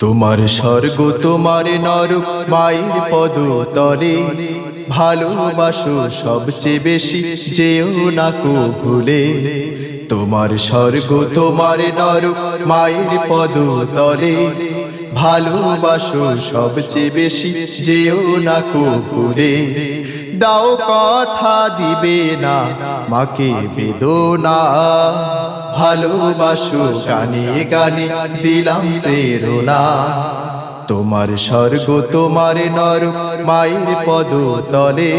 তোমার স্বর্গ, তোমার নরক, মায়ের পদ তলে ভালোবাসো সবচেয়ে বেশি, যেও না কো ভুলে তোমার স্বর্গ, তোমার নরক, মায়ের পদ তলে ভালোবাসো সবচেয়ে বেশি, যেও না কো ভুলে দাও কথা দিবে না, মাকে বেদনা। ভালোবাসো গানে গানে দিলাম প্রেরণা। তোমার স্বর্গ, তোমার নর, মায়ের পদ তলে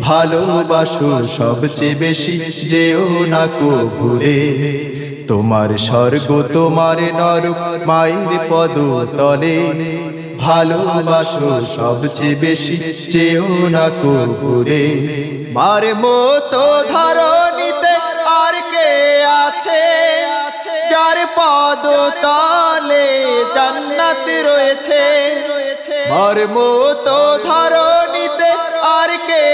ভালোবাসো সবচেয়ে বেশি, যেও না কো ভুলে তোমার স্বর্গ, তোমার নর, মায়ের পদ তলে ভালোবাসো সবচেয়ে বেশি, যেও না কো ভুলে মার মতো কে আছে, যার পদ তলে জান্নাত রয়েছে। মতো ধারণিতে আর কে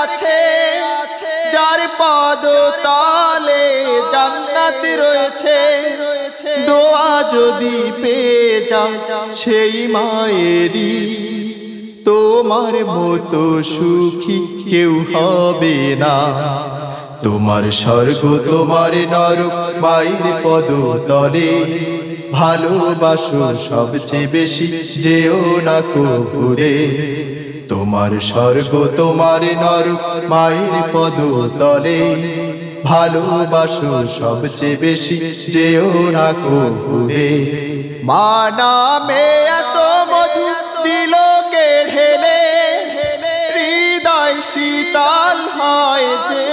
আছে, যার পদ তলে জান্নাত রয়েছে। দোয়া যদি পেয়ে যাও সেই মায়েরই, তোমার মতো সুখী কেউ হবে না। তোমার স্বর্গ, তোমার নরক, মায়ের পদ তলে ভালোবাসো সবচেয়ে বেশি, যেও না কো ভুলে তোমার স্বর্গ, তোমার নরক, মায়ের পদ তলে ভালোবাসো সবচেয়ে বেশি, যেও না কো ভুলে মা নামে এত মধু দিল কে ঢেলে? হৃদয় শীতল হয় যে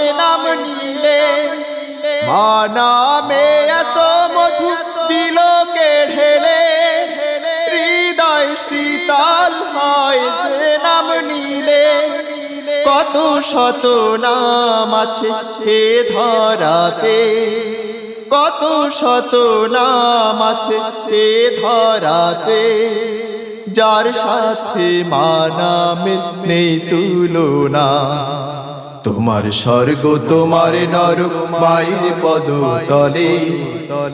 মা নামে এত মধু দিল কে ঢেলে, হৃদয় শীতল হয় যে নাম নিলে। কত শত নাম আছে হে ধরাতে, কত শত নাম আছে হে ধরাতে। যার সাথে মানামের নেই তুলনা তোমার স্বর্গ তোমার নরক মায়ের পদ তলে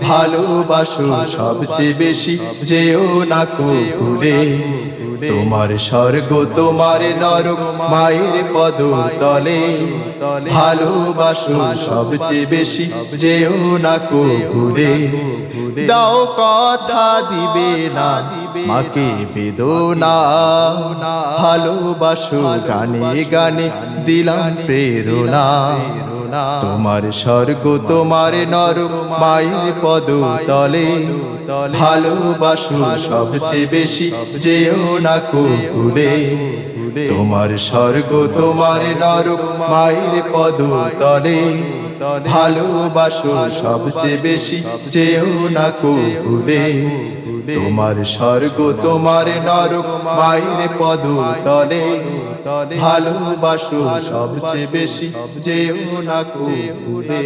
ভালোবাসো সবচেয়ে বেশি যেও না কো ভুলে তোমার স্বর্গ, তোমার নরক, মায়ের পদ তলে ভালোবাসো সবচেয়ে বেশি, যেও না কো ভুলে দাও কথা দিবে না, মাকে বেদনা। ভালোবাসো গানে গানে দিলাম প্রেরণা। তোমার স্বর্গ, তোমার নরক, মায়ের পদ তলে ভালোবাসো সবচেয়ে বেশি, যেও না কো ভুলে তোমার স্বর্গ, তোমার নরক মায়ের পদ তলে ভালোবাসো সবচেয়ে বেশি, যেও না কো ভুলে তোমার স্বর্গ, তোমার নরক মায়ের পদ তলে ভালোবাসো সবচেয়ে বেশি, যেও না কো ভুলে